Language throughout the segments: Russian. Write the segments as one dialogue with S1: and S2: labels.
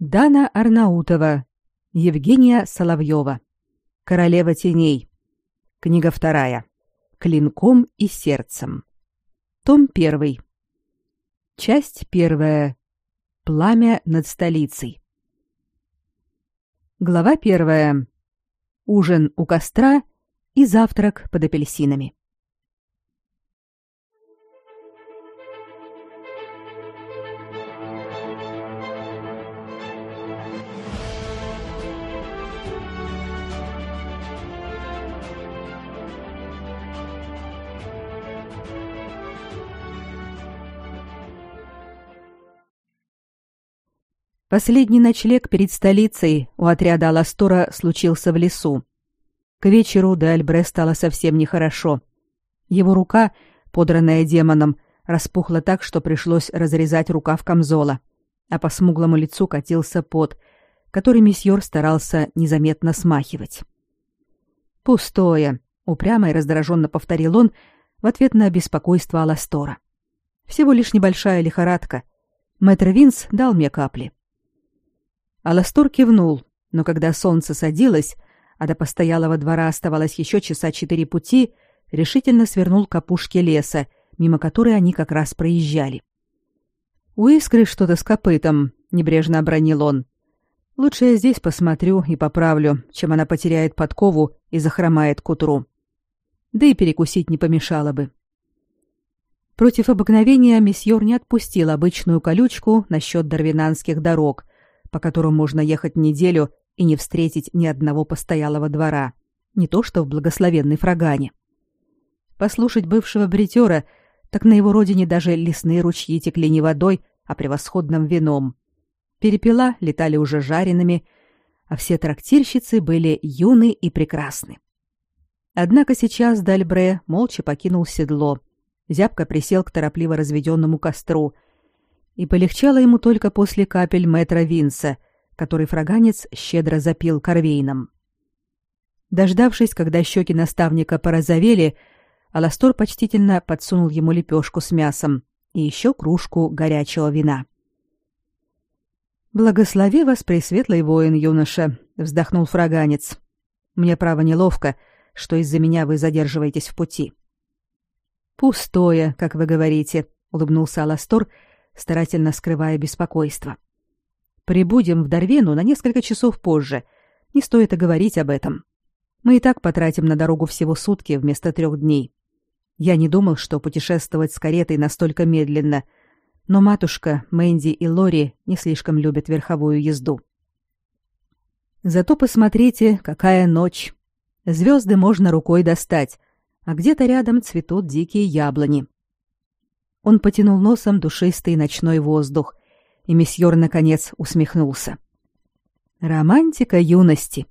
S1: Дана Арнаутова, Евгения Соловьева. Королева теней. Книга вторая. Клинком и сердцем. Том первый. Часть первая. Пламя над столицей. Глава первая. Ужин у костра и завтрак под апельсинами. Последний ночлег перед столицей у отряда Аластора случился в лесу. К вечеру де Альбре стало совсем нехорошо. Его рука, подранная демоном, распухла так, что пришлось разрезать рукав камзола, а по смуглому лицу катился пот, который месьеор старался незаметно смахивать. «Пустое», — упрямо и раздраженно повторил он в ответ на беспокойство Аластора. «Всего лишь небольшая лихорадка. Мэтр Винс дал мне капли». Аластор кивнул, но когда солнце садилось, а до постоялого двора оставалось еще часа четыре пути, решительно свернул к опушке леса, мимо которой они как раз проезжали. «У искры что-то с копытом», — небрежно обронил он. «Лучше я здесь посмотрю и поправлю, чем она потеряет подкову и захромает к утру. Да и перекусить не помешало бы». Против обыкновения месьеор не отпустил обычную колючку насчет дарвинанских дорог, по которым можно ехать неделю и не встретить ни одного постоялого двора, не то что в благословенной Фрагане. Послушать бывшего бритера, так на его родине даже лесные ручьи текли не водой, а превосходным вином. Перепела летали уже жареными, а все трактирщицы были юны и прекрасны. Однако сейчас Дальбре молча покинул седло, зябко присел к торопливо разведенному костру — и полегчало ему только после капель мэтра Винса, который фраганец щедро запил корвейном. Дождавшись, когда щеки наставника порозовели, Аластор почтительно подсунул ему лепешку с мясом и еще кружку горячего вина. «Благослови вас, пресветлый воин, юноша», — вздохнул фраганец. «Мне, право, неловко, что из-за меня вы задерживаетесь в пути». «Пустое, как вы говорите», — улыбнулся Аластор, — старательно скрывая беспокойство. Прибудем в Дарвену на несколько часов позже. Не стоит и говорить об этом. Мы и так потратим на дорогу всего сутки вместо трех дней. Я не думал, что путешествовать с каретой настолько медленно, но матушка, Мэнди и Лори не слишком любят верховую езду. Зато посмотрите, какая ночь. Звезды можно рукой достать, а где-то рядом цветут дикие яблони. Он потянул носом душистый ночной воздух, и месьеор наконец усмехнулся. Романтика юности.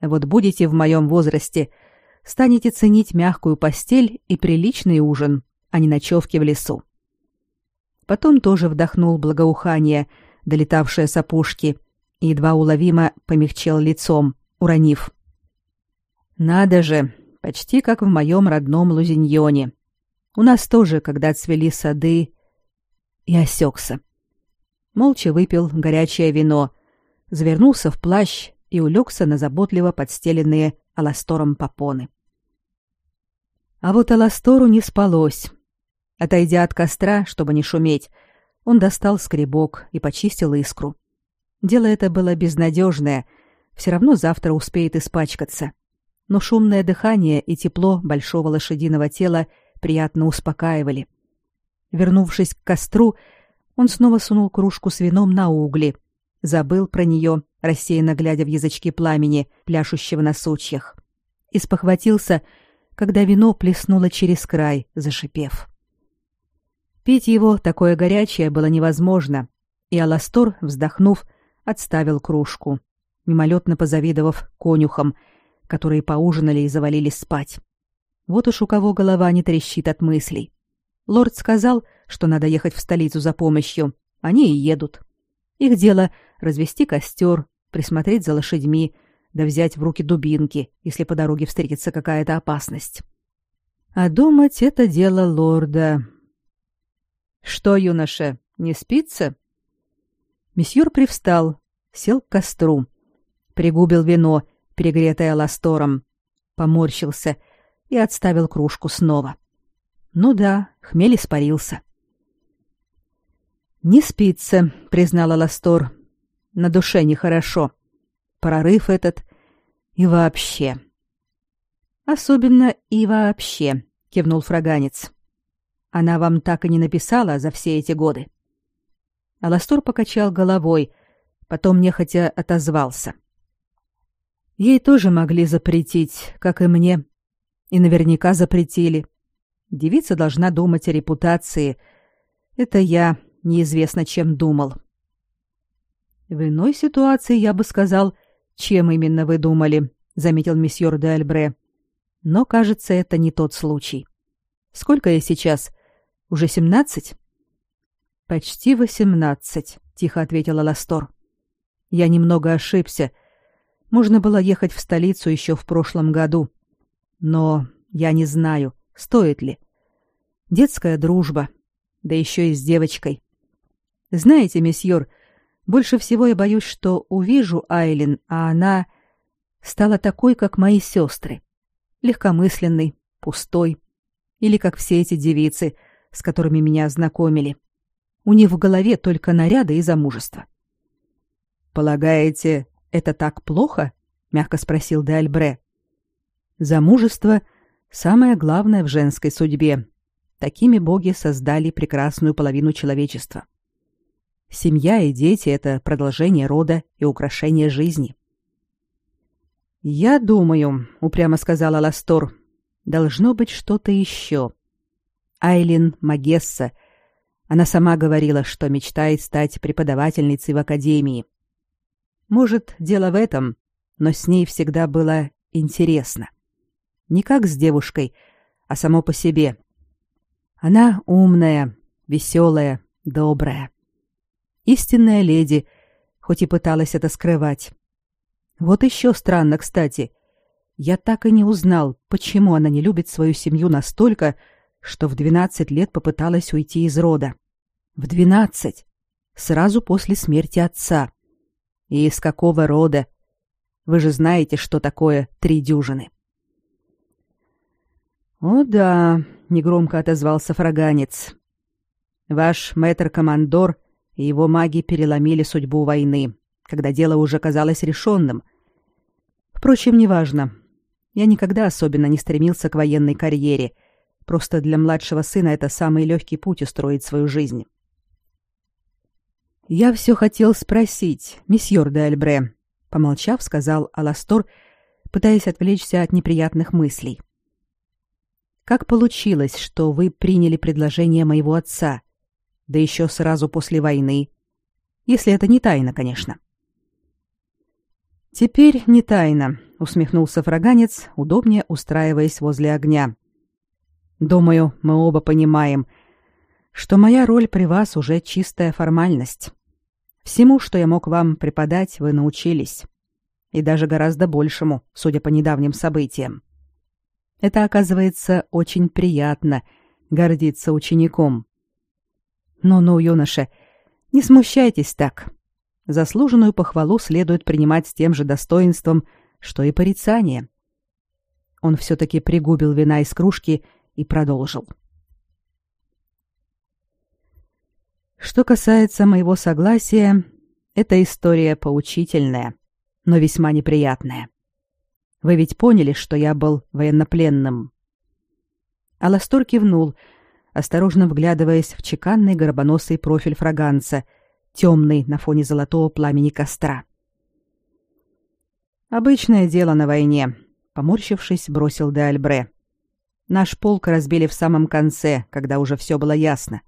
S1: Вот будете в моем возрасте, станете ценить мягкую постель и приличный ужин, а не ночевки в лесу. Потом тоже вдохнул благоухание, долетавшее с опушки, и едва уловимо помягчел лицом, уронив. «Надо же, почти как в моем родном Лузиньоне. У нас тоже, когда цвели сады, и осекся. Молча выпил горячее вино, завернулся в плащ и улегся на заботливо подстеленные аластором попоны. А вот аластору не спалось. Отойдя от костра, чтобы не шуметь, он достал скребок и почистил искру. Дело это было безнадежное, все равно завтра успеет испачкаться. Но шумное дыхание и тепло большого лошадиного тела — приятно успокаивали. Вернувшись к костру, он снова сунул кружку с вином на угли, забыл про нее, рассеянно глядя в язычки пламени, пляшущего на сучьях, и спохватился, когда вино плеснуло через край, зашипев. Пить его такое горячее было невозможно, и Аластор, вздохнув, отставил кружку, мимолетно позавидовав конюхам, которые поужинали и завалились спать. Вот уж у кого голова не трещит от мыслей. Лорд сказал, что надо ехать в столицу за помощью. Они и едут. Их дело развести костер, присмотреть за лошадьми, да взять в руки дубинки, если по дороге встретится какая-то опасность. А думать это дело лорда. Что, юноша, не спится? Месьюр привстал, сел к костру, пригубил вино, перегретое ластором, поморщился и отставил кружку снова. Ну да, хмель испарился. «Не спится», — признала Ластор. «На душе нехорошо. Прорыв этот и вообще». «Особенно и вообще», — кивнул фраганец. «Она вам так и не написала за все эти годы?» Аластор покачал головой, потом нехотя отозвался. Ей тоже могли запретить, как и мне. И наверняка запретили. Девица должна думать о репутации. Это я неизвестно чем думал. В иной ситуации я бы сказал, чем именно вы думали, заметил месье де Альбре. Но, кажется, это не тот случай. Сколько я сейчас? Уже семнадцать? Почти восемнадцать, тихо ответила Ластор. Я немного ошибся. Можно было ехать в столицу еще в прошлом году. Но я не знаю, стоит ли. Детская дружба, да еще и с девочкой. Знаете, месьеор, больше всего я боюсь, что увижу Айлин, а она стала такой, как мои сестры. Легкомысленной, пустой. Или как все эти девицы, с которыми меня знакомили. У них в голове только наряды и замужество. «Полагаете, это так плохо?» — мягко спросил де Альбре. «Замужество — самое главное в женской судьбе. Такими боги создали прекрасную половину человечества. Семья и дети — это продолжение рода и украшение жизни». «Я думаю», — упрямо сказала Ластор, — «должно быть что-то еще. Айлин Магесса — она сама говорила, что мечтает стать преподавательницей в академии. Может, дело в этом, но с ней всегда было интересно. Не как с девушкой, а само по себе. Она умная, веселая, добрая. Истинная леди, хоть и пыталась это скрывать. Вот еще странно, кстати. Я так и не узнал, почему она не любит свою семью настолько, что в 12 лет попыталась уйти из рода. В 12, сразу после смерти отца. И из какого рода? Вы же знаете, что такое три дюжины. О да, негромко отозвался фраганец. Ваш мэтр-командор и его маги переломили судьбу войны, когда дело уже казалось решенным. Впрочем, неважно. Я никогда особенно не стремился к военной карьере — Просто для младшего сына это самый легкий путь устроить свою жизнь. «Я все хотел спросить, месье де Альбре», — помолчав, сказал Аластор, пытаясь отвлечься от неприятных мыслей. «Как получилось, что вы приняли предложение моего отца, да еще сразу после войны? Если это не тайна, конечно». «Теперь не тайна», — усмехнулся фраганец, удобнее устраиваясь возле огня. Думаю, мы оба понимаем, что моя роль при вас уже чистая формальность. Всему, что я мог вам преподать, вы научились. И даже гораздо большему, судя по недавним событиям. Это, оказывается, очень приятно — гордиться учеником. Ну-ну, юноша, не смущайтесь так. Заслуженную похвалу следует принимать с тем же достоинством, что и порицание. Он все-таки пригубил вина из кружки и продолжил. Что касается моего согласия, эта история поучительная, но весьма неприятная. Вы ведь поняли, что я был военнопленным. Аластор кивнул, осторожно вглядываясь в чеканный горбоносый профиль фраганца, темный на фоне золотого пламени костра. Обычное дело на войне, поморщившись, бросил де Альбре. Наш полк разбили в самом конце, когда уже все было ясно.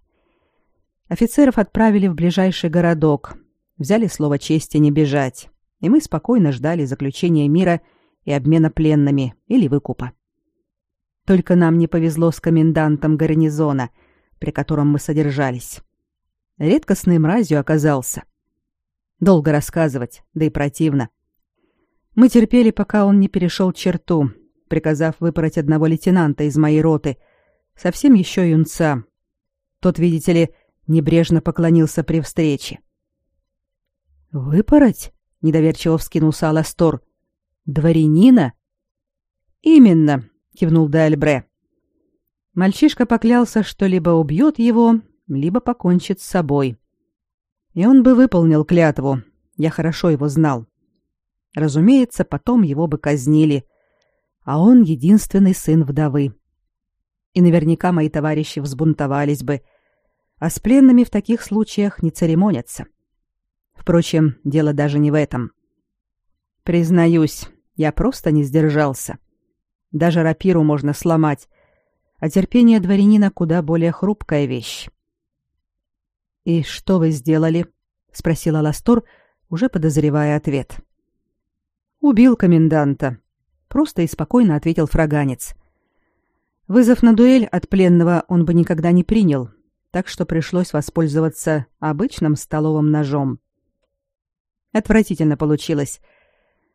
S1: Офицеров отправили в ближайший городок, взяли слово чести не бежать, и мы спокойно ждали заключения мира и обмена пленными или выкупа. Только нам не повезло с комендантом гарнизона, при котором мы содержались. Редкостной мразью оказался. Долго рассказывать, да и противно. Мы терпели, пока он не перешел черту, приказав выпороть одного лейтенанта из моей роты, совсем еще юнца. Тот, видите ли, небрежно поклонился при встрече. «Выпороть?» недоверчиво вскинулся Аластор. Дворянина? Именно, кивнул Дальбре. Мальчишка поклялся, что либо убьет его, либо покончит с собой. И он бы выполнил клятву. Я хорошо его знал. Разумеется, потом его бы казнили. А он единственный сын вдовы. И наверняка мои товарищи взбунтовались бы. А с пленными в таких случаях не церемонятся. Впрочем, дело даже не в этом. Признаюсь, я просто не сдержался. Даже рапиру можно сломать, а терпение дворянина куда более хрупкая вещь. «И что вы сделали?» — спросила Ластор, уже подозревая ответ. «Убил коменданта», — просто и спокойно ответил фраганец. Вызов на дуэль от пленного он бы никогда не принял, так что пришлось воспользоваться обычным столовым ножом. Отвратительно получилось.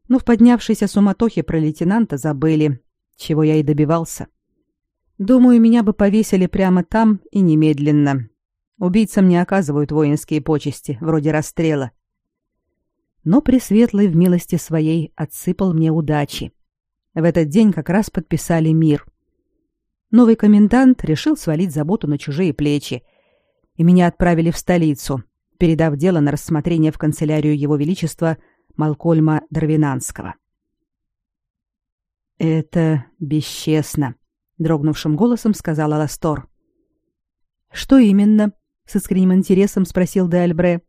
S1: Но в поднявшейся суматохе про лейтенанта забыли, чего я и добивался. — Думаю, меня бы повесили прямо там и немедленно. Убийцам не оказывают воинские почести, вроде расстрела. Но Пресветлый в милости своей отсыпал мне удачи. В этот день как раз подписали мир. Новый комендант решил свалить заботу на чужие плечи, и меня отправили в столицу, передав дело на рассмотрение в канцелярию Его Величества Малкольма Дарвинанского. Это бесчестно, дрогнувшим голосом сказала Ластор. Что именно? с искренним интересом спросил Д'Альбре.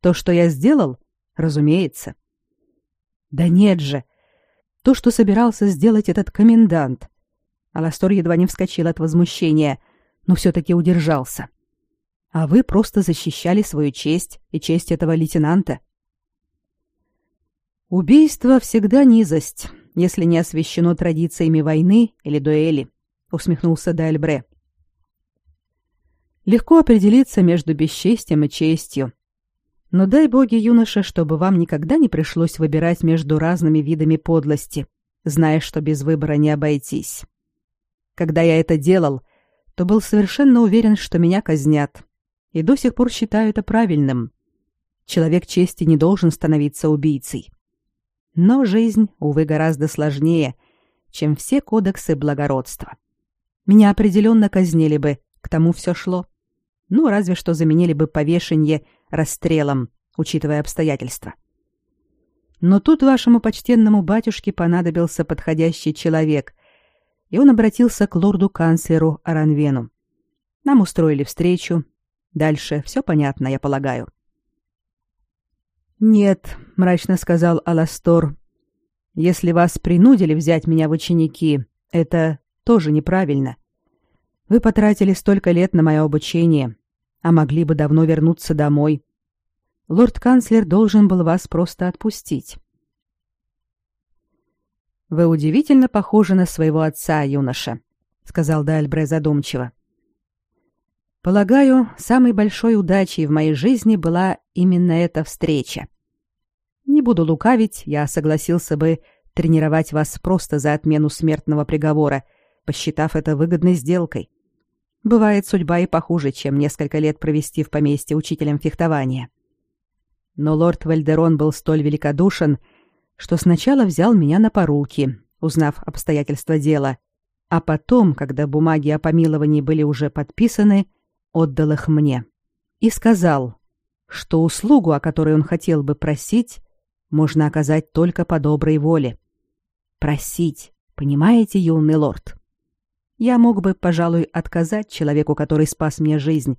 S1: То, что я сделал? Разумеется. Да нет же. То, что собирался сделать этот комендант. Аластор едва не вскочил от возмущения, но все таки удержался. А вы просто защищали свою честь и честь этого лейтенанта. Убийство всегда низость, если не освящено традициями войны или дуэли усмехнулся Дальбре. Легко определиться между бесчестием и честью. Но дай боги, юноша, чтобы вам никогда не пришлось выбирать между разными видами подлости, зная, что без выбора не обойтись. Когда я это делал, то был совершенно уверен, что меня казнят, и до сих пор считаю это правильным. Человек чести не должен становиться убийцей. Но жизнь, увы, гораздо сложнее, чем все кодексы благородства. Меня определенно казнили бы, к тому все шло. Ну, разве что заменили бы повешение расстрелом, учитывая обстоятельства. Но тут вашему почтенному батюшке понадобился подходящий человек, и он обратился к лорду-канцлеру Аранвену. Нам устроили встречу. Дальше все понятно, я полагаю. «Нет», — мрачно сказал Аластор, — «если вас принудили взять меня в ученики, это тоже неправильно. Вы потратили столько лет на мое обучение, а могли бы давно вернуться домой. Лорд-канцлер должен был вас просто отпустить. Вы удивительно похожи на своего отца, юноша, сказал Дальбре задумчиво. Полагаю, самой большой удачей в моей жизни была именно эта встреча. Не буду лукавить, я согласился бы тренировать вас просто за отмену смертного приговора — посчитав это выгодной сделкой. Бывает судьба и похуже, чем несколько лет провести в поместье учителем фехтования. Но лорд Вальдерон был столь великодушен, что сначала взял меня на поруки, узнав обстоятельства дела, а потом, когда бумаги о помиловании были уже подписаны, отдал их мне и сказал, что услугу, о которой он хотел бы просить, можно оказать только по доброй воле. Просить, понимаете, юный лорд? я мог бы, пожалуй, отказать человеку, который спас мне жизнь,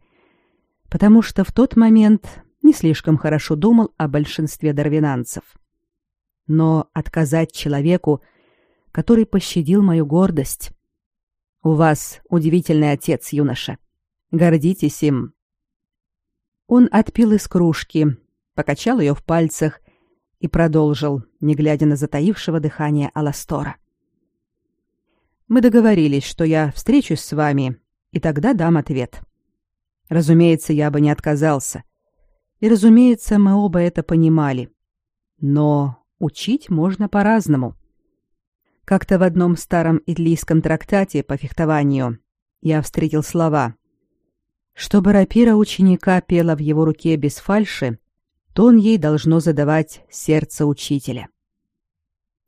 S1: потому что в тот момент не слишком хорошо думал о большинстве дарвинанцев. Но отказать человеку, который пощадил мою гордость. У вас удивительный отец, юноша. Гордитесь им. Он отпил из кружки, покачал ее в пальцах и продолжил, не глядя на затаившего дыхание Аластора. — мы договорились, что я встречусь с вами, и тогда дам ответ. Разумеется, я бы не отказался. И, разумеется, мы оба это понимали. Но учить можно по-разному. Как-то в одном старом итлийском трактате по фехтованию я встретил слова. Чтобы рапира ученика пела в его руке без фальши, тон ей должно задавать сердце учителя.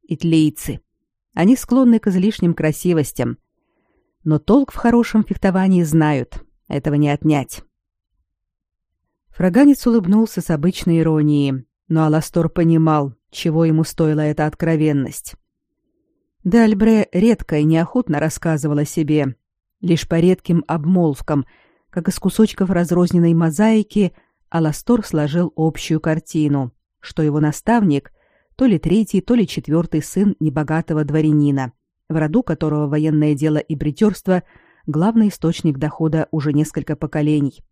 S1: Итлийцы. Они склонны к излишним красивостям, но толк в хорошем фехтовании знают, этого не отнять. Фраганец улыбнулся с обычной иронией, но Аластор понимал, чего ему стоила эта откровенность. Дальбре редко и неохотно рассказывал о себе, лишь по редким обмолвкам, как из кусочков разрозненной мозаики Аластор сложил общую картину, что его наставник то ли третий, то ли четвертый сын небогатого дворянина, в роду которого военное дело и бритерство – главный источник дохода уже несколько поколений.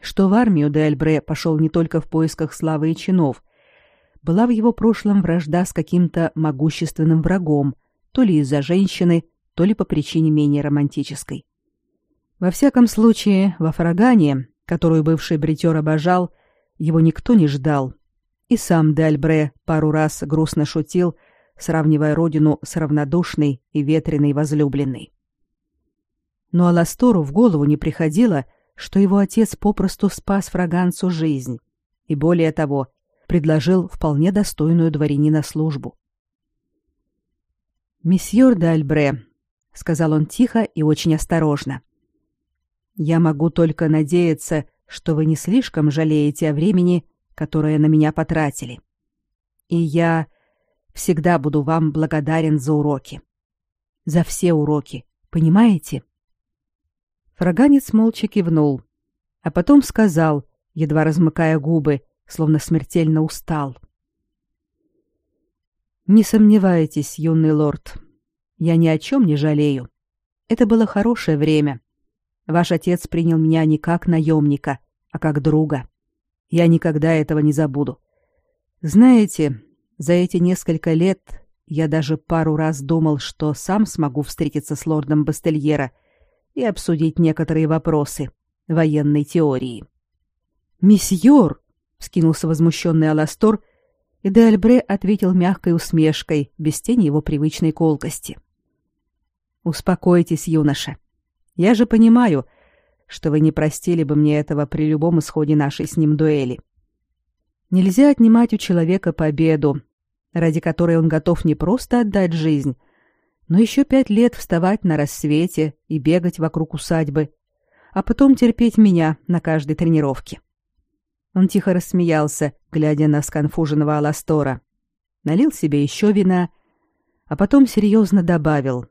S1: Что в армию де Альбре пошел не только в поисках славы и чинов. Была в его прошлом вражда с каким-то могущественным врагом, то ли из-за женщины, то ли по причине менее романтической. Во всяком случае, во Фрагане, которую бывший бритер обожал, его никто не ждал. И сам де Альбре пару раз грустно шутил – сравнивая родину с равнодушной и ветреной возлюбленной. Но Аластору в голову не приходило, что его отец попросту спас фраганцу жизнь и, более того, предложил вполне достойную дворянина службу. «Месьеор де Альбре», — сказал он тихо и очень осторожно, — «я могу только надеяться, что вы не слишком жалеете о времени, которое на меня потратили. И я Всегда буду вам благодарен за уроки. За все уроки, понимаете? Фраганец молча кивнул, а потом сказал, едва размыкая губы, словно смертельно устал. Не сомневайтесь, юный лорд, я ни о чем не жалею. Это было хорошее время. Ваш отец принял меня не как наемника, а как друга. Я никогда этого не забуду. Знаете, за эти несколько лет я даже пару раз думал, что сам смогу встретиться с лордом Бастельера и обсудить некоторые вопросы военной теории. «Месьеор!» — вскинулся возмущенный Аластор, и де Альбре ответил мягкой усмешкой, без тени его привычной колкости. «Успокойтесь, юноша. Я же понимаю, что вы не простили бы мне этого при любом исходе нашей с ним дуэли. Нельзя отнимать у человека победу, ради которой он готов не просто отдать жизнь, но еще пять лет вставать на рассвете и бегать вокруг усадьбы, а потом терпеть меня на каждой тренировке. Он тихо рассмеялся, глядя на сконфуженного Аластора, налил себе еще вина, а потом серьезно добавил.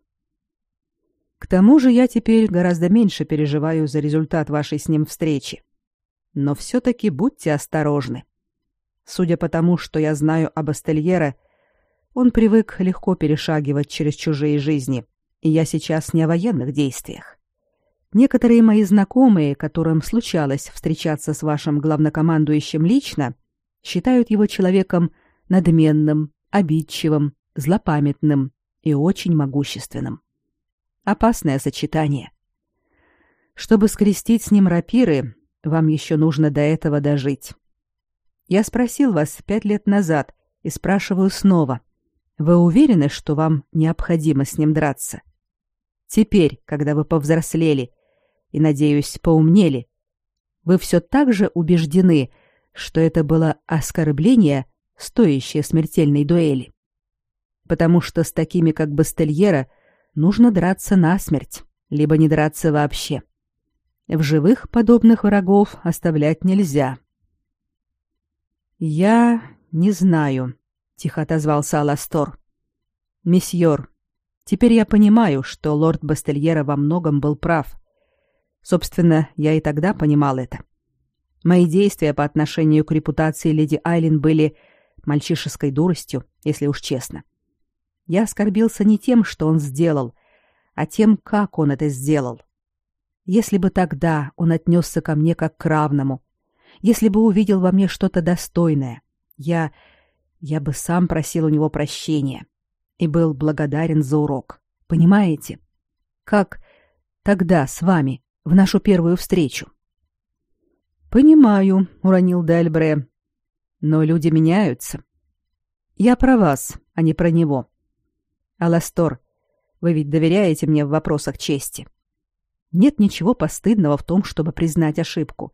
S1: «К тому же я теперь гораздо меньше переживаю за результат вашей с ним встречи. Но все-таки будьте осторожны. Судя по тому, что я знаю об Астельере, он привык легко перешагивать через чужие жизни, и я сейчас не о военных действиях. Некоторые мои знакомые, которым случалось встречаться с вашим главнокомандующим лично, считают его человеком надменным, обидчивым, злопамятным и очень могущественным. Опасное сочетание. Чтобы скрестить с ним рапиры, вам еще нужно до этого дожить. Я спросил вас пять лет назад и спрашиваю снова. Вы уверены, что вам необходимо с ним драться? Теперь, когда вы повзрослели и, надеюсь, поумнели, вы все так же убеждены, что это было оскорбление, стоящее смертельной дуэли. Потому что с такими, как Бастельера, нужно драться насмерть, либо не драться вообще. В живых подобных врагов оставлять нельзя. «Я не знаю», — тихо отозвался Аластор. «Месьеор, теперь я понимаю, что лорд Бастельера во многом был прав. Собственно, я и тогда понимал это. Мои действия по отношению к репутации леди Айлин были мальчишеской дуростью, если уж честно. Я оскорбился не тем, что он сделал, а тем, как он это сделал. Если бы тогда он отнесся ко мне как к равному, если бы увидел во мне что-то достойное, я... я бы сам просил у него прощения и был благодарен за урок. Понимаете? Как тогда с вами, в нашу первую встречу. «Понимаю», — уронил Дельбре. «Но люди меняются. Я про вас, а не про него. Аластор, вы ведь доверяете мне в вопросах чести. Нет ничего постыдного в том, чтобы признать ошибку.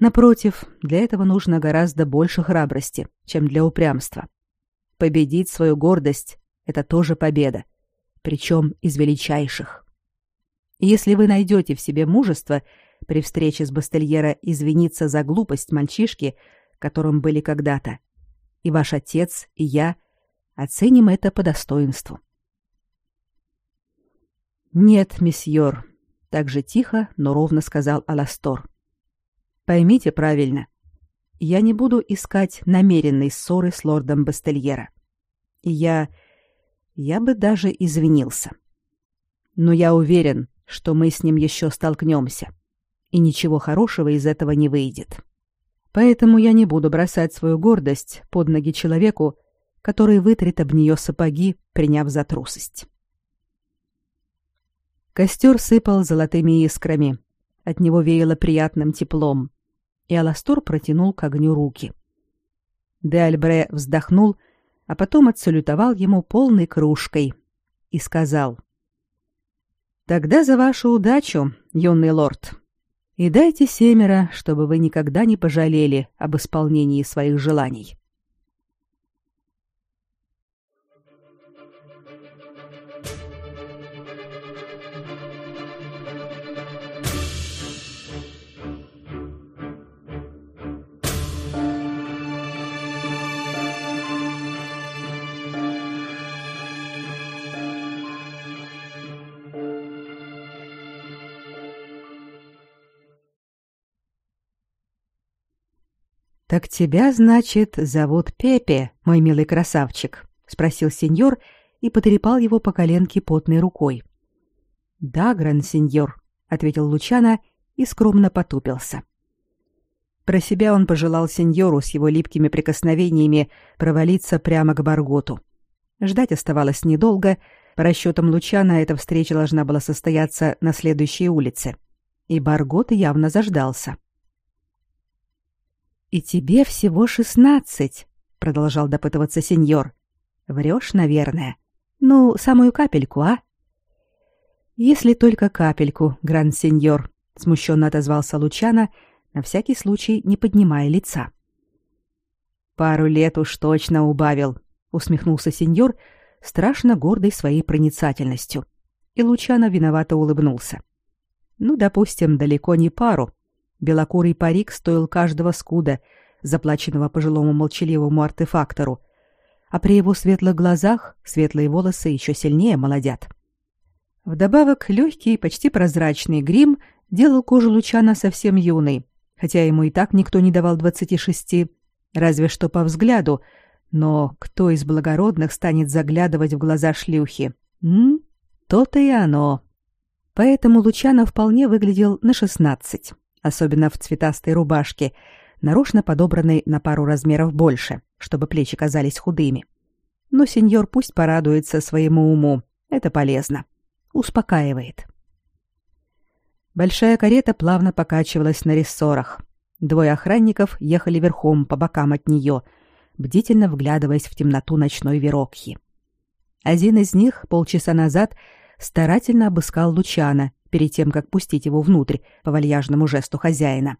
S1: Напротив, для этого нужно гораздо больше храбрости, чем для упрямства. Победить свою гордость — это тоже победа, причем из величайших. И если вы найдете в себе мужество при встрече с Бастельера извиниться за глупость мальчишки, которым были когда-то, и ваш отец, и я оценим это по достоинству. «Нет, месьеор», — так же тихо, но ровно сказал Аластор. Поймите правильно. Я не буду искать намеренной ссоры с лордом Бастельера. И я... я бы даже извинился. Но я уверен, что мы с ним еще столкнемся, и ничего хорошего из этого не выйдет. Поэтому я не буду бросать свою гордость под ноги человеку, который вытрет об нее сапоги, приняв за трусость. Костер сыпал золотыми искрами. От него веяло приятным теплом и Аластор протянул к огню руки. Де Альбре вздохнул, а потом отсалютовал ему полной кружкой и сказал: "Тогда за вашу удачу, юный лорд, и дайте семеро, чтобы вы никогда не пожалели об исполнении своих желаний". Так тебя, значит, зовут Пепе, мой милый красавчик, спросил сеньор и потрепал его по коленке потной рукой. Да, гран-сеньор, ответил Лучано и скромно потупился. Про себя он пожелал сеньору с его липкими прикосновениями провалиться прямо к Барготу. Ждать оставалось недолго. По расчетам Лучана эта встреча должна была состояться на следующей улице. И Баргот явно заждался. И тебе всего шестнадцать, продолжал допытываться сеньор. Врешь, наверное. Ну, самую капельку, а? Если только капельку, гранд-сеньор, смущенно отозвался Лучано, на всякий случай не поднимая лица. Пару лет уж точно убавил, усмехнулся сеньор, страшно гордый своей проницательностью. И Лучано виновато улыбнулся. Ну, допустим, далеко не пару, Белокурый парик стоил каждого скуда, заплаченного пожилому молчаливому артефактору, а при его светлых глазах светлые волосы еще сильнее молодят. Вдобавок легкий, почти прозрачный грим делал кожу Лучана совсем юной, хотя ему и так никто не давал двадцати шести, разве что по взгляду, но кто из благородных станет заглядывать в глаза шлюхи? М? То-то и оно. Поэтому Лучано вполне выглядел на шестнадцать особенно в цветастой рубашке, нарочно подобранной на пару размеров больше, чтобы плечи казались худыми. Но сеньор пусть порадуется своему уму, это полезно. Успокаивает. Большая карета плавно покачивалась на рессорах. Двое охранников ехали верхом по бокам от нее, бдительно вглядываясь в темноту ночной верокхи. Один из них полчаса назад старательно обыскал Лучана перед тем, как пустить его внутрь по вальяжному жесту хозяина.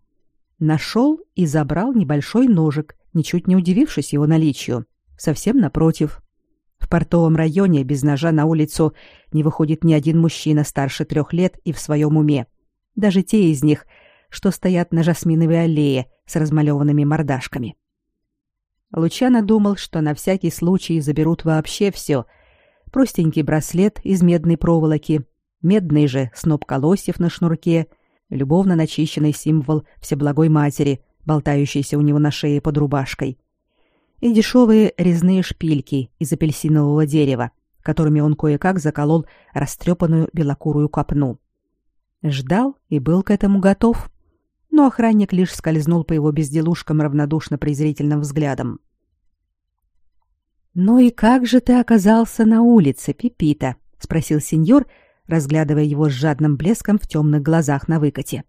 S1: Нашел и забрал небольшой ножик, ничуть не удивившись его наличию. Совсем напротив. В портовом районе без ножа на улицу не выходит ни один мужчина старше трех лет и в своем уме. Даже те из них, что стоят на жасминовой аллее с размалеванными мордашками. Лучано думал, что на всякий случай заберут вообще все. Простенький браслет из медной проволоки, медный же сноп колосьев на шнурке, любовно начищенный символ Всеблагой Матери, болтающийся у него на шее под рубашкой, и дешевые резные шпильки из апельсинового дерева, которыми он кое-как заколол растрепанную белокурую копну. Ждал и был к этому готов, но охранник лишь скользнул по его безделушкам равнодушно-презрительным взглядом. «Ну и как же ты оказался на улице, Пипита?» — спросил сеньор, — разглядывая его с жадным блеском в темных глазах на выкате.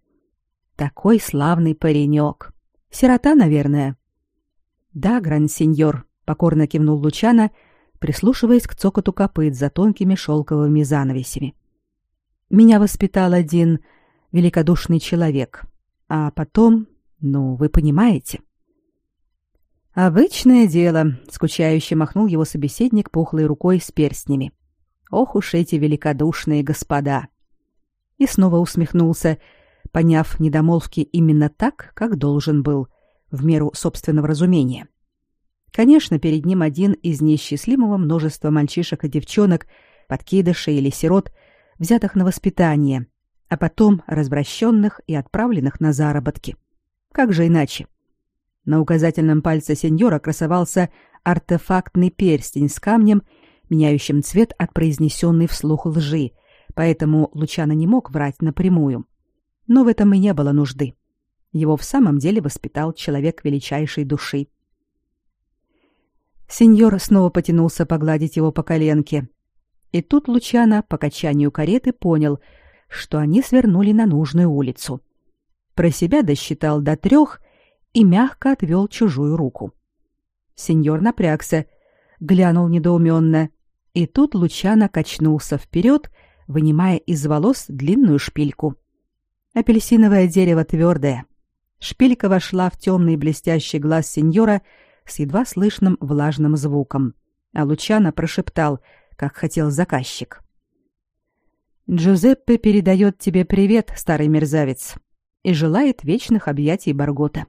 S1: Такой славный паренек. Сирота, наверное. Да, гранд-сеньор, покорно кивнул Лучана, прислушиваясь к цокоту копыт за тонкими шелковыми занавесями. Меня воспитал один великодушный человек, а потом Ну, вы понимаете. Обычное дело, скучающе махнул его собеседник пухлой рукой с перстнями. Ох уж эти великодушные господа. И снова усмехнулся, поняв недомолвки именно так, как должен был, в меру собственного разумения. Конечно, перед ним один из неисчислимого множества мальчишек и девчонок, подкидышей или сирот, взятых на воспитание, а потом развращенных и отправленных на заработки. Как же иначе? На указательном пальце сеньора красовался артефактный перстень с камнем, меняющим цвет от произнесенной вслух лжи, поэтому Лучано не мог врать напрямую. Но в этом и не было нужды. Его в самом деле воспитал человек величайшей души. Сеньор снова потянулся погладить его по коленке. И тут Лучано по качанию кареты понял, что они свернули на нужную улицу. Про себя досчитал до трех и мягко отвел чужую руку. Сеньор напрягся, глянул недоуменно, и тут Лучано качнулся вперед, вынимая из волос длинную шпильку. Апельсиновое дерево твердое. Шпилька вошла в темный блестящий глаз сеньора с едва слышным влажным звуком, а Лучано прошептал, как хотел заказчик. «Джузеппе передает тебе привет, старый мерзавец, и желает вечных объятий Баргота».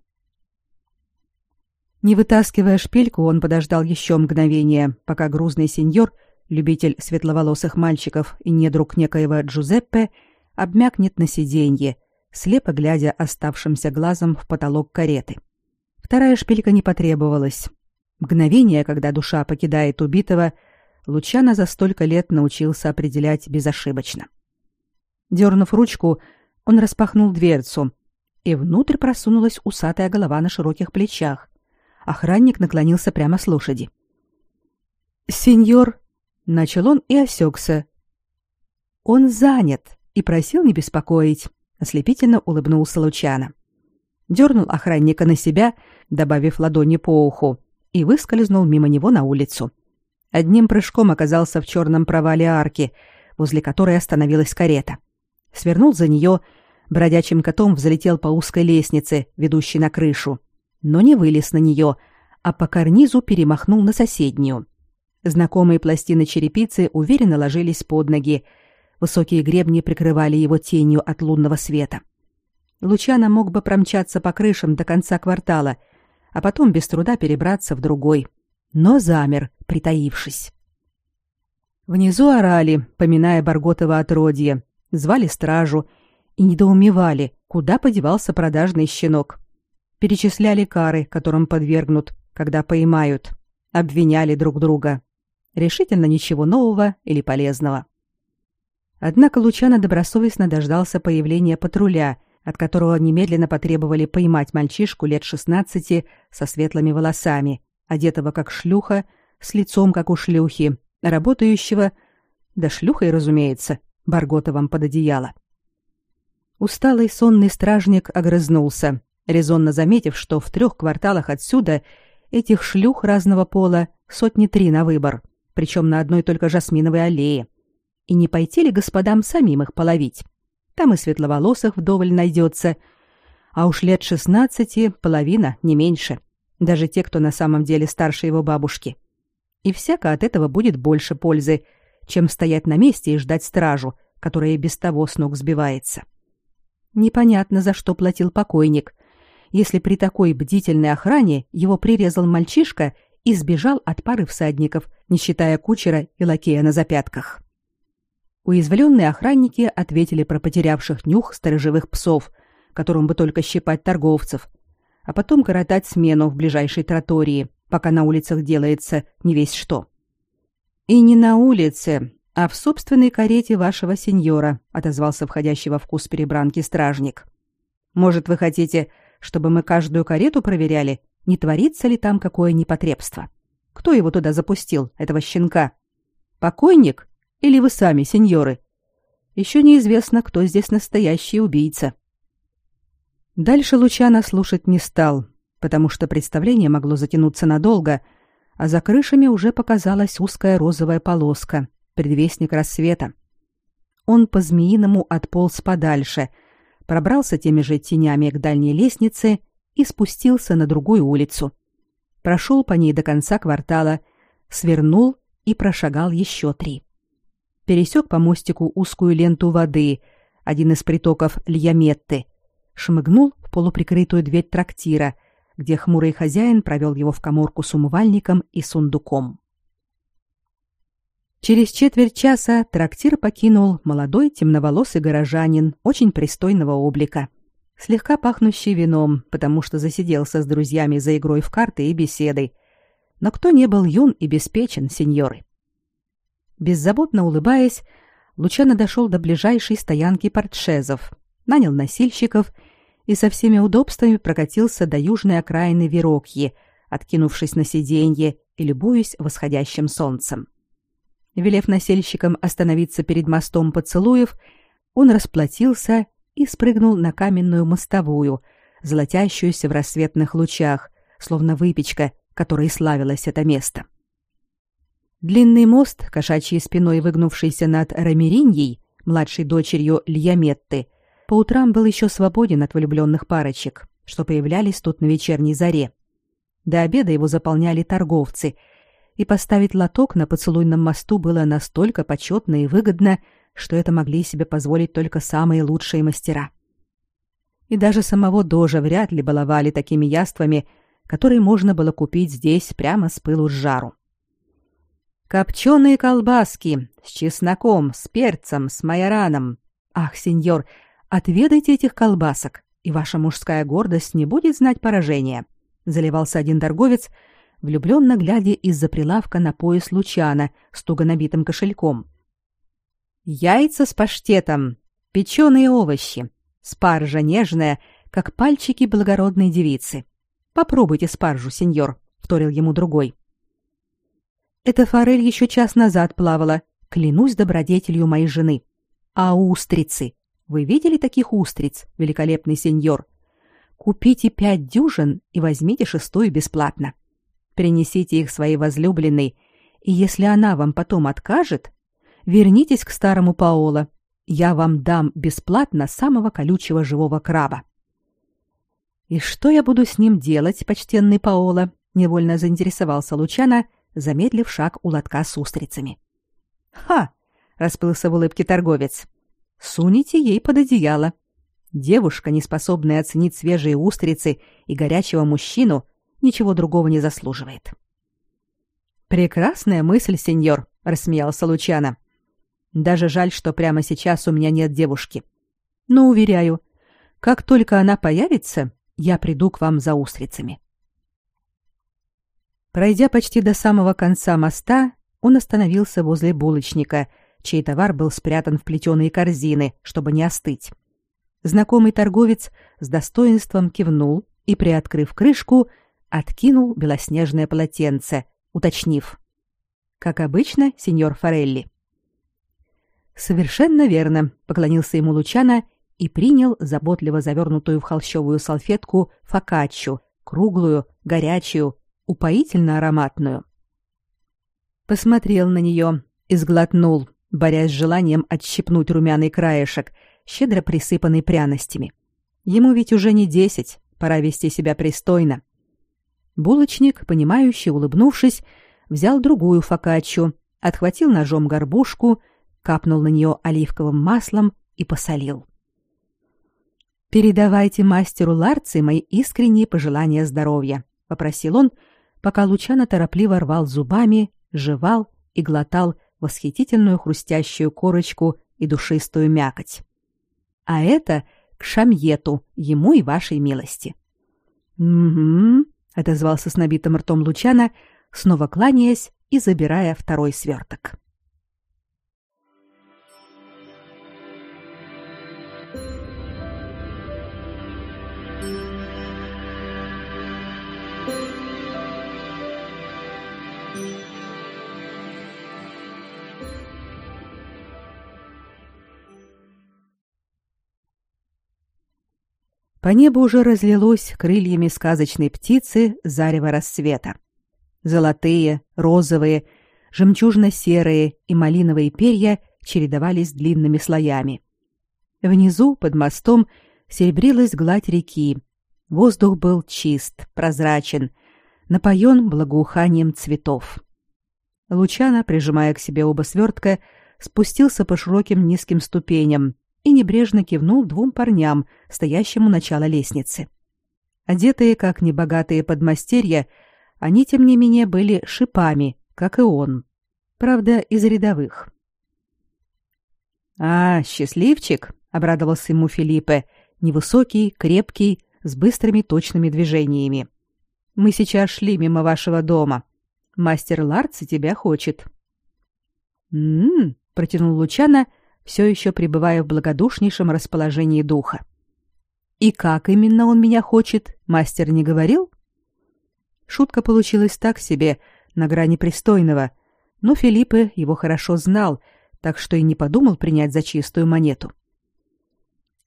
S1: Не вытаскивая шпильку, он подождал еще мгновение, пока грузный сеньор, любитель светловолосых мальчиков и недруг некоего Джузеппе, обмякнет на сиденье, слепо глядя оставшимся глазом в потолок кареты. Вторая шпилька не потребовалась. Мгновение, когда душа покидает убитого, Лучано за столько лет научился определять безошибочно. Дернув ручку, он распахнул дверцу, и внутрь просунулась усатая голова на широких плечах. Охранник наклонился прямо с лошади. «Сеньор!» — начал он и осекся. «Он занят и просил не беспокоить», — ослепительно улыбнулся Лучано. Дернул охранника на себя, добавив ладони по уху, и выскользнул мимо него на улицу. Одним прыжком оказался в черном провале арки, возле которой остановилась карета. Свернул за нее, бродячим котом взлетел по узкой лестнице, ведущей на крышу, но не вылез на нее, а по карнизу перемахнул на соседнюю. Знакомые пластины черепицы уверенно ложились под ноги, высокие гребни прикрывали его тенью от лунного света. Лучано мог бы промчаться по крышам до конца квартала, а потом без труда перебраться в другой, но замер, притаившись. Внизу орали, поминая Барготова отродье, звали стражу и недоумевали, куда подевался продажный щенок. Перечисляли кары, которым подвергнут, когда поймают, обвиняли друг друга. Решительно ничего нового или полезного. Однако Лучано добросовестно дождался появления патруля, от которого немедленно потребовали поймать мальчишку лет шестнадцати со светлыми волосами, одетого как шлюха, с лицом как у шлюхи, работающего, да шлюхой, разумеется, Барготовым под одеяло. Усталый сонный стражник огрызнулся, резонно заметив, что в трех кварталах отсюда этих шлюх разного пола сотни три на выбор, причем на одной только жасминовой аллее. И не пойти ли господам самим их половить? Там и светловолосых вдоволь найдется, а уж лет шестнадцати половина, не меньше. Даже те, кто на самом деле старше его бабушки. И всяко от этого будет больше пользы, чем стоять на месте и ждать стражу, которая без того с ног сбивается. Непонятно, за что платил покойник, если при такой бдительной охране его прирезал мальчишка и сбежал от пары всадников, не считая кучера и лакея на запятках. Уязвленные охранники ответили про потерявших нюх сторожевых псов, которым бы только щипать торговцев, а потом коротать смену в ближайшей тротории, пока на улицах делается не весь что. И не на улице, а в собственной карете вашего сеньора, отозвался входящий во вкус перебранки стражник. Может, вы хотите, чтобы мы каждую карету проверяли, не творится ли там какое непотребство? Кто его туда запустил, этого щенка? Покойник или вы сами, сеньоры? Еще неизвестно, кто здесь настоящий убийца. Дальше Лучано слушать не стал, потому что представление могло затянуться надолго, а за крышами уже показалась узкая розовая полоска, предвестник рассвета. Он по-змеиному отполз подальше, пробрался теми же тенями к дальней лестнице и спустился на другую улицу. Прошел по ней до конца квартала, свернул и прошагал еще три. Пересек по мостику узкую ленту воды, один из притоков Льяметты, шмыгнул в полуприкрытую дверь трактира, где хмурый хозяин провел его в коморку с умывальником и сундуком. Через четверть часа трактир покинул молодой темноволосый горожанин очень пристойного облика, слегка пахнущий вином, потому что засиделся с друзьями за игрой в карты и беседой. Но кто не был юн и беспечен, сеньоры? Беззаботно улыбаясь, Лучано дошел до ближайшей стоянки портшезов, нанял носильщиков и со всеми удобствами прокатился до южной окраины Верокьи, откинувшись на сиденье и любуясь восходящим солнцем. Велев носильщикам остановиться перед мостом поцелуев, он расплатился и спрыгнул на каменную мостовую, золотящуюся в рассветных лучах, словно выпечка, которой славилось это место. Длинный мост, кошачьей спиной выгнувшийся над Рамириньей, младшей дочерью Льяметты, по утрам был еще свободен от влюбленных парочек, что появлялись тут на вечерней заре. До обеда его заполняли торговцы – и поставить лоток на поцелуйном мосту было настолько почетно и выгодно, что это могли себе позволить только самые лучшие мастера. И даже самого Дожа вряд ли баловали такими яствами, которые можно было купить здесь прямо с пылу с жару. Копченые колбаски с чесноком, с перцем, с майораном. Ах, сеньор, отведайте этих колбасок, и ваша мужская гордость не будет знать поражения. Заливался один торговец, влюбленно глядя из-за прилавка на пояс Лучана с туго набитым кошельком. Яйца с паштетом, печеные овощи, спаржа нежная, как пальчики благородной девицы. Попробуйте спаржу, сеньор, вторил ему другой. Эта форель еще час назад плавала, клянусь добродетелью моей жены. А устрицы? Вы видели таких устриц, великолепный сеньор? Купите пять дюжин и возьмите шестую бесплатно принесите их своей возлюбленной, и если она вам потом откажет, вернитесь к старому Паоло. Я вам дам бесплатно самого колючего живого краба. И что я буду с ним делать, почтенный Паоло? невольно заинтересовался Лучано, замедлив шаг у лотка с устрицами. Ха, расплылся в улыбке торговец. Суните ей под одеяло. Девушка, не способная оценить свежие устрицы и горячего мужчину, ничего другого не заслуживает. Прекрасная мысль, сеньор, рассмеялся Лучано. Даже жаль, что прямо сейчас у меня нет девушки. Но уверяю, как только она появится, я приду к вам за устрицами. Пройдя почти до самого конца моста, он остановился возле булочника, чей товар был спрятан в плетеные корзины, чтобы не остыть. Знакомый торговец с достоинством кивнул и, приоткрыв крышку, откинул белоснежное полотенце, уточнив: "Как обычно, сеньор Форелли". Совершенно верно, поклонился ему Лучано и принял заботливо завернутую в холщовую салфетку фокаччу, круглую, горячую, упоительно ароматную. Посмотрел на нее и сглотнул, борясь с желанием отщипнуть румяный краешек, щедро присыпанный пряностями. Ему ведь уже не десять, пора вести себя пристойно. Булочник, понимающе улыбнувшись, взял другую фокаччу, отхватил ножом горбушку, капнул на нее оливковым маслом и посолил. «Передавайте мастеру Ларци мои искренние пожелания здоровья», — попросил он, пока Лучано торопливо рвал зубами, жевал и глотал восхитительную хрустящую корочку и душистую мякоть. А это к шамьету, ему и вашей милости. «Угу», отозвался с набитым ртом Лучана, снова кланяясь и забирая второй сверток. По небу уже разлилось крыльями сказочной птицы зарево рассвета. Золотые, розовые, жемчужно-серые и малиновые перья чередовались длинными слоями. Внизу, под мостом, серебрилась гладь реки, Воздух был чист, прозрачен, напоен благоуханием цветов. Лучана, прижимая к себе оба свертка, спустился по широким низким ступеням и небрежно кивнул двум парням, стоящим у начала лестницы. Одетые, как небогатые подмастерья, они, тем не менее, были шипами, как и он. Правда, из рядовых. «А, счастливчик!» — обрадовался ему Филиппе, невысокий, крепкий, с быстрыми точными движениями. «Мы сейчас шли мимо вашего дома. Мастер Ларци тебя хочет». «М-м-м», протянул Лучана, все еще пребывая в благодушнейшем расположении духа. «И как именно он меня хочет, мастер не говорил?» Шутка получилась так себе, на грани пристойного, но Филиппе его хорошо знал, так что и не подумал принять за чистую монету.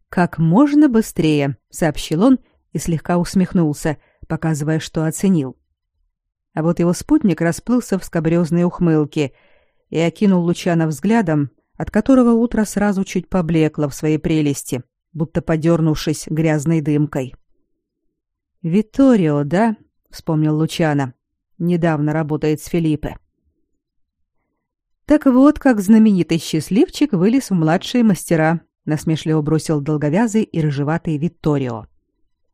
S1: «Как можно быстрее», — сообщил он и слегка усмехнулся, показывая, что оценил. А вот его спутник расплылся в скобрёзной ухмылке и окинул Лучана взглядом, от которого утро сразу чуть поблекло в своей прелести, будто подернувшись грязной дымкой. «Витторио, да?» — вспомнил Лучана. «Недавно работает с Филиппе». Так вот, как знаменитый счастливчик вылез в младшие мастера, насмешливо бросил долговязый и рыжеватый Витторио.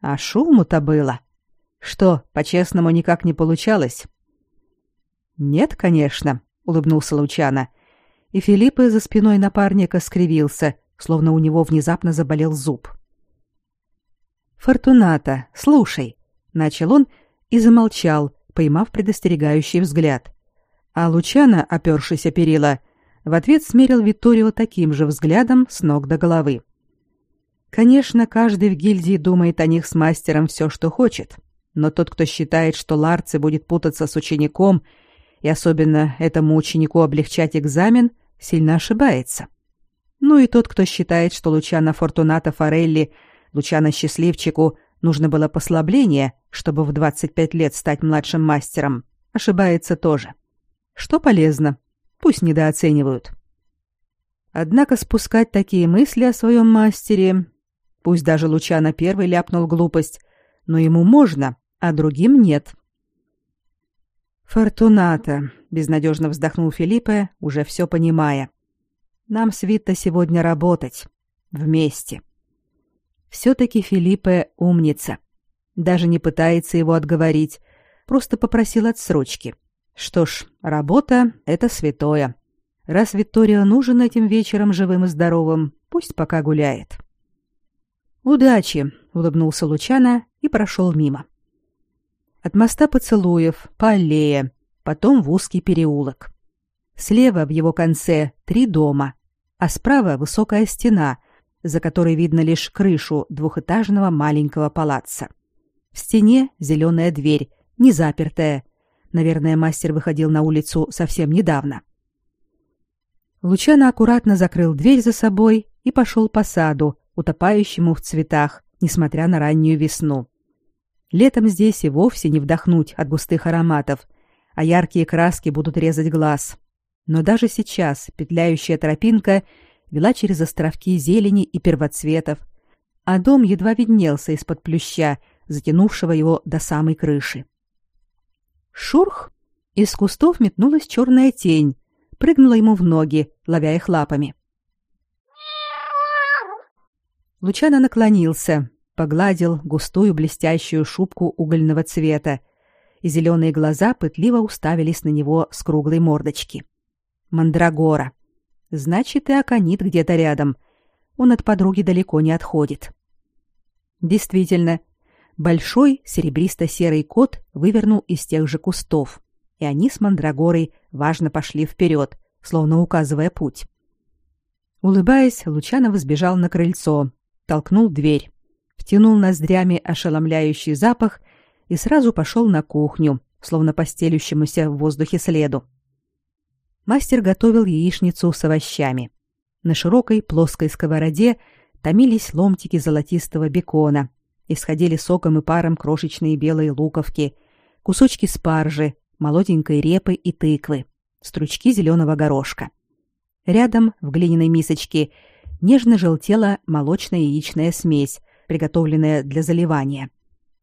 S1: А шуму-то было. Что, по-честному никак не получалось? Нет, конечно, улыбнулся Лучано. И Филиппе за спиной напарника скривился, словно у него внезапно заболел зуб. Фортуната, слушай, начал он и замолчал, поймав предостерегающий взгляд. А Лучано, опёршись о перила, в ответ смерил Витторио таким же взглядом с ног до головы. Конечно, каждый в гильдии думает о них с мастером все, что хочет, но тот, кто считает, что Ларци будет путаться с учеником, и особенно этому ученику облегчать экзамен, сильно ошибается. Ну и тот, кто считает, что Лучано Фортуната Форелли, Лучано Счастливчику нужно было послабление, чтобы в 25 лет стать младшим мастером, ошибается тоже. Что полезно, Пусть недооценивают. Однако спускать такие мысли о своем мастере, пусть даже Лучано первый ляпнул глупость, но ему можно, а другим нет. Фортуната, безнадежно вздохнул Филиппе, уже все понимая. Нам с Витто сегодня работать вместе. Все-таки Филиппе умница. Даже не пытается его отговорить, просто попросил отсрочки. — что ж, работа — это святое. Раз Виктория нужен этим вечером живым и здоровым, пусть пока гуляет. «Удачи!» — улыбнулся Лучана и прошел мимо. От моста поцелуев, по аллее, потом в узкий переулок. Слева в его конце три дома, а справа высокая стена, за которой видно лишь крышу двухэтажного маленького палаца. В стене зеленая дверь, не запертая, Наверное, мастер выходил на улицу совсем недавно. Лучано аккуратно закрыл дверь за собой и пошел по саду, утопающему в цветах, несмотря на раннюю весну. Летом здесь и вовсе не вдохнуть от густых ароматов, а яркие краски будут резать глаз. Но даже сейчас петляющая тропинка вела через островки зелени и первоцветов, а дом едва виднелся из-под плюща, затянувшего его до самой крыши. Шурх! Из кустов метнулась черная тень, прыгнула ему в ноги, ловя их лапами. Лучано наклонился, погладил густую блестящую шубку угольного цвета, и зеленые глаза пытливо уставились на него с круглой мордочки. Мандрагора. Значит, и аконит где-то рядом. Он от подруги далеко не отходит. Действительно, большой серебристо-серый кот вывернул из тех же кустов, и они с мандрагорой важно пошли вперед, словно указывая путь. Улыбаясь, Лучанов сбежал на крыльцо, толкнул дверь, втянул ноздрями ошеломляющий запах и сразу пошел на кухню, словно по стелющемуся в воздухе следу. Мастер готовил яичницу с овощами. На широкой плоской сковороде томились ломтики золотистого бекона, исходили соком и паром крошечные белые луковки, кусочки спаржи, молоденькой репы и тыквы, стручки зеленого горошка. Рядом, в глиняной мисочке, нежно желтела молочная яичная смесь, приготовленная для заливания.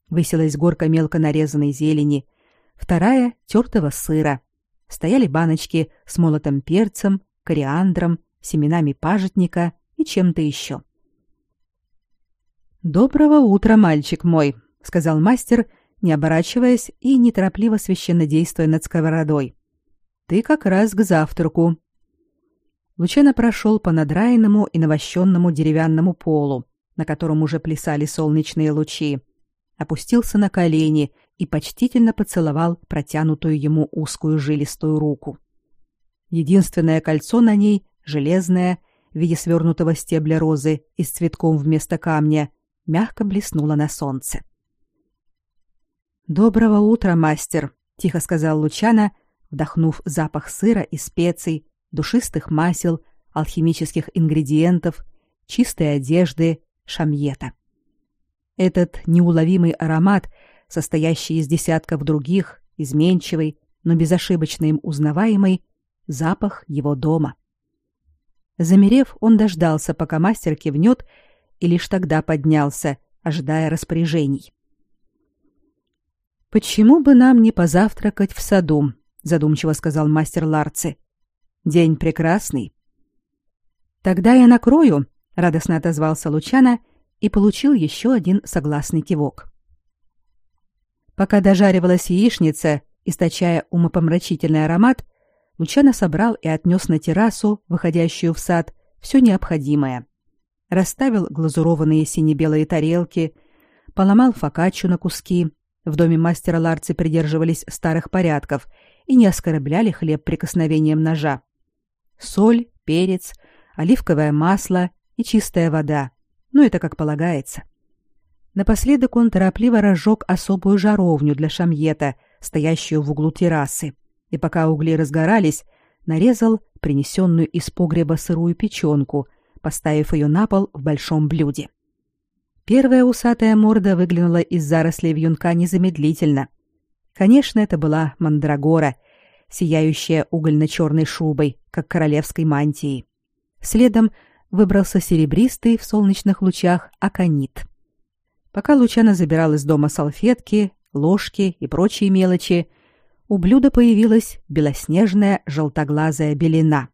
S1: Высилась горка мелко нарезанной зелени, вторая — тертого сыра. Стояли баночки с молотым перцем, кориандром, семенами пажитника и чем-то еще. «Доброго утра, мальчик мой», — сказал мастер, не оборачиваясь и неторопливо священно действуя над сковородой. «Ты как раз к завтраку». Лучано прошел по надраенному и навощенному деревянному полу, на котором уже плясали солнечные лучи, опустился на колени и почтительно поцеловал протянутую ему узкую жилистую руку. Единственное кольцо на ней, железное, в виде свернутого стебля розы и с цветком вместо камня, мягко блеснуло на солнце. «Доброго утра, мастер», — тихо сказал Лучана, вдохнув запах сыра и специй, душистых масел, алхимических ингредиентов, чистой одежды, шамьета. Этот неуловимый аромат, состоящий из десятков других, изменчивый, но безошибочно им узнаваемый, запах его дома. Замерев, он дождался, пока мастер кивнет, и лишь тогда поднялся, ожидая распоряжений. «Почему бы нам не позавтракать в саду?» — задумчиво сказал мастер Ларци. «День прекрасный». «Тогда я накрою», — радостно отозвался Лучана и получил еще один согласный кивок. Пока дожаривалась яичница, источая умопомрачительный аромат, Лучано собрал и отнес на террасу, выходящую в сад, все необходимое. Расставил глазурованные сине-белые тарелки, поломал фокаччу на куски. В доме мастера Ларцы придерживались старых порядков и не оскорбляли хлеб прикосновением ножа. Соль, перец, оливковое масло и чистая вода но это как полагается. Напоследок он торопливо разжег особую жаровню для шамьета, стоящую в углу террасы, и пока угли разгорались, нарезал принесенную из погреба сырую печенку, поставив ее на пол в большом блюде. Первая усатая морда выглянула из зарослей вьюнка незамедлительно. Конечно, это была мандрагора, сияющая угольно-черной шубой, как королевской мантией. Следом выбрался серебристый в солнечных лучах аконит. Пока Лучана забирал из дома салфетки, ложки и прочие мелочи, у блюда появилась белоснежная желтоглазая белина.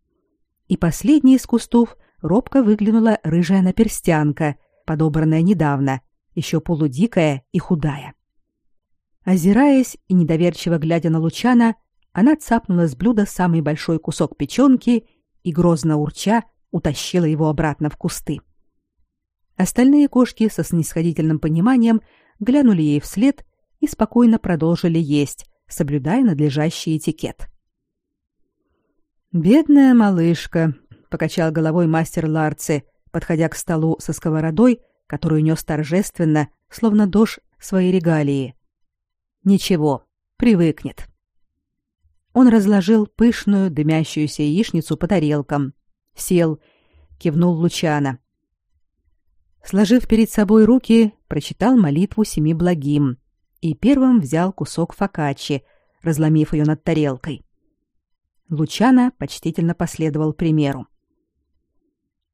S1: И последней из кустов робко выглянула рыжая наперстянка, подобранная недавно, еще полудикая и худая. Озираясь и недоверчиво глядя на Лучана, она цапнула с блюда самый большой кусок печенки и, грозно урча, утащила его обратно в кусты. Остальные кошки со снисходительным пониманием глянули ей вслед и спокойно продолжили есть, соблюдая надлежащий этикет. «Бедная малышка», — покачал головой мастер Ларци, подходя к столу со сковородой, которую нес торжественно, словно дождь своей регалии. «Ничего, привыкнет». Он разложил пышную дымящуюся яичницу по тарелкам, сел, кивнул Лучана. Сложив перед собой руки, прочитал молитву семи благим и первым взял кусок фокаччи, разломив ее над тарелкой. Лучана почтительно последовал примеру.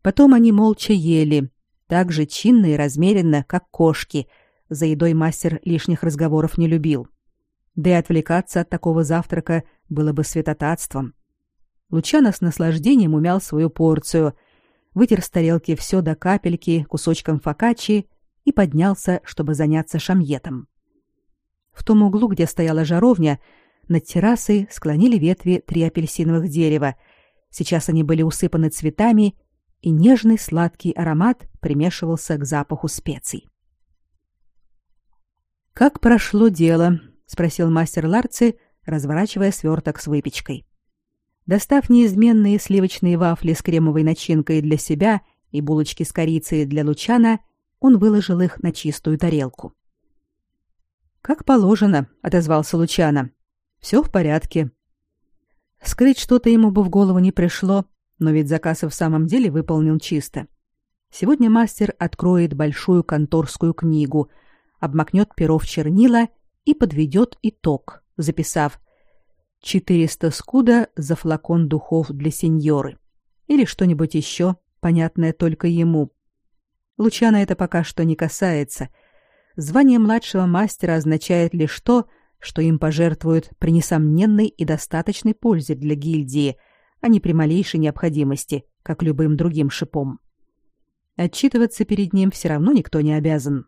S1: Потом они молча ели, так же чинно и размеренно, как кошки. За едой мастер лишних разговоров не любил. Да и отвлекаться от такого завтрака было бы святотатством. Лучано с наслаждением умял свою порцию, вытер с тарелки все до капельки кусочком фокаччи и поднялся, чтобы заняться шамьетом. В том углу, где стояла жаровня, над террасой склонили ветви три апельсиновых дерева. Сейчас они были усыпаны цветами, и нежный сладкий аромат примешивался к запаху специй. «Как прошло дело?» — спросил мастер Ларци, разворачивая сверток с выпечкой. Достав неизменные сливочные вафли с кремовой начинкой для себя и булочки с корицей для Лучана, он выложил их на чистую тарелку. «Как положено», — отозвался Лучана. «Все в порядке». Скрыть что-то ему бы в голову не пришло, но ведь заказ в самом деле выполнил чисто. Сегодня мастер откроет большую конторскую книгу, обмакнет перо в чернила и подведет итог, записав 400 скуда за флакон духов для сеньоры. Или что-нибудь еще, понятное только ему. Лучана это пока что не касается. звание младшего мастера означает лишь то, что им пожертвуют при несомненной и достаточной пользе для гильдии, а не при малейшей необходимости, как любым другим шипом. Отчитываться перед ним все равно никто не обязан.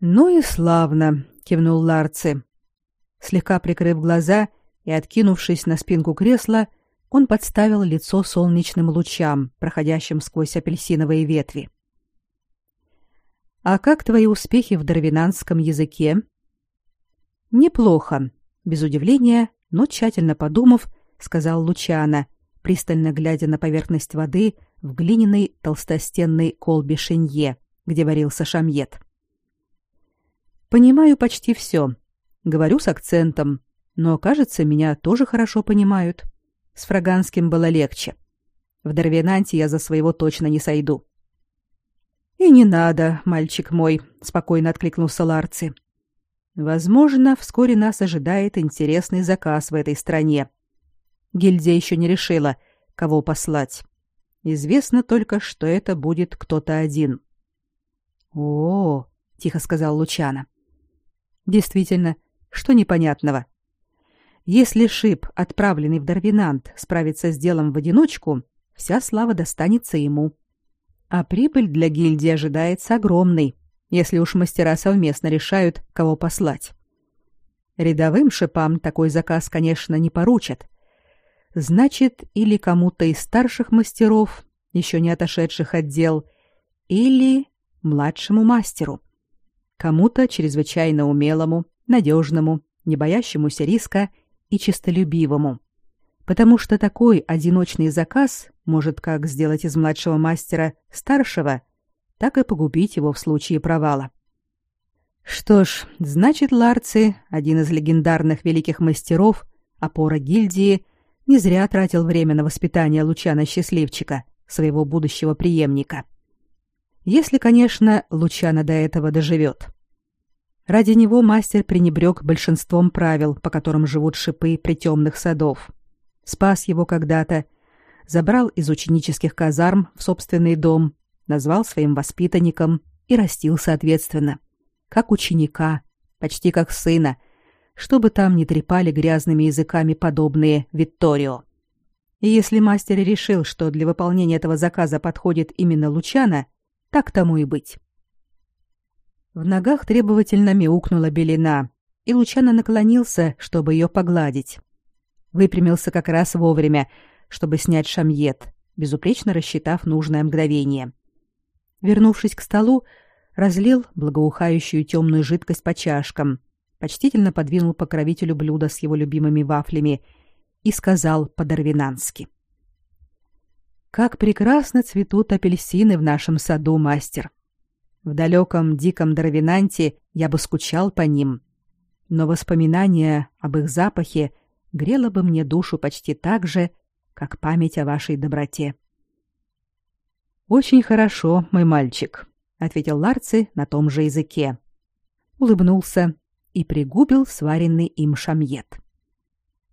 S1: «Ну и славно», — кивнул Ларци. Слегка прикрыв глаза и откинувшись на спинку кресла, он подставил лицо солнечным лучам, проходящим сквозь апельсиновые ветви. «А как твои успехи в дарвинанском языке?» «Неплохо», — без удивления, но тщательно подумав, сказал Лучана, пристально глядя на поверхность воды в глиняной толстостенной колбе шинье, где варился шамьет. Понимаю почти все. Говорю с акцентом, но, кажется, меня тоже хорошо понимают. С фраганским было легче. В Дарвинанте я за своего точно не сойду. И не надо, мальчик мой, спокойно откликнулся Ларци. Возможно, вскоре нас ожидает интересный заказ в этой стране. Гильдия еще не решила, кого послать. Известно только, что это будет кто-то один. О, -о, -о тихо сказал Лучана. Действительно, что непонятного? Если Шип, отправленный в Дарвинант, справится с делом в одиночку, вся слава достанется ему. А прибыль для гильдии ожидается огромной, если уж мастера совместно решают, кого послать. Рядовым шипам такой заказ, конечно, не поручат. Значит, или кому-то из старших мастеров, еще не отошедших от дел, или младшему мастеру кому-то чрезвычайно умелому, надежному, не боящемуся риска и честолюбивому. Потому что такой одиночный заказ может как сделать из младшего мастера старшего, так и погубить его в случае провала. Что ж, значит, Ларци, один из легендарных великих мастеров, опора гильдии, не зря тратил время на воспитание Лучана Счастливчика, своего будущего преемника. Если, конечно, Лучана до этого доживет. Ради него мастер пренебрег большинством правил, по которым живут шипы при темных садов. Спас его когда-то, забрал из ученических казарм в собственный дом, назвал своим воспитанником и растил соответственно. Как ученика, почти как сына, чтобы там не трепали грязными языками подобные Витторио. И если мастер решил, что для выполнения этого заказа подходит именно Лучана, так тому и быть. В ногах требовательно мяукнула белина, и Лучано наклонился, чтобы ее погладить. Выпрямился как раз вовремя, чтобы снять шамьет, безупречно рассчитав нужное мгновение. Вернувшись к столу, разлил благоухающую темную жидкость по чашкам, почтительно подвинул покровителю блюдо с его любимыми вафлями и сказал по-дарвинански. «Как прекрасно цветут апельсины в нашем саду, мастер! В далеком диком Дарвинанте я бы скучал по ним, но воспоминание об их запахе грело бы мне душу почти так же, как память о вашей доброте. Очень хорошо, мой мальчик, ответил Ларци на том же языке. Улыбнулся и пригубил сваренный им шамьет.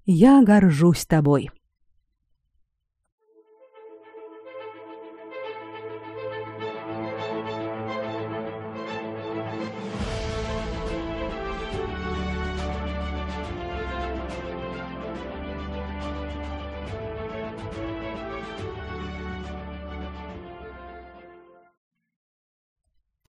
S1: Я горжусь тобой.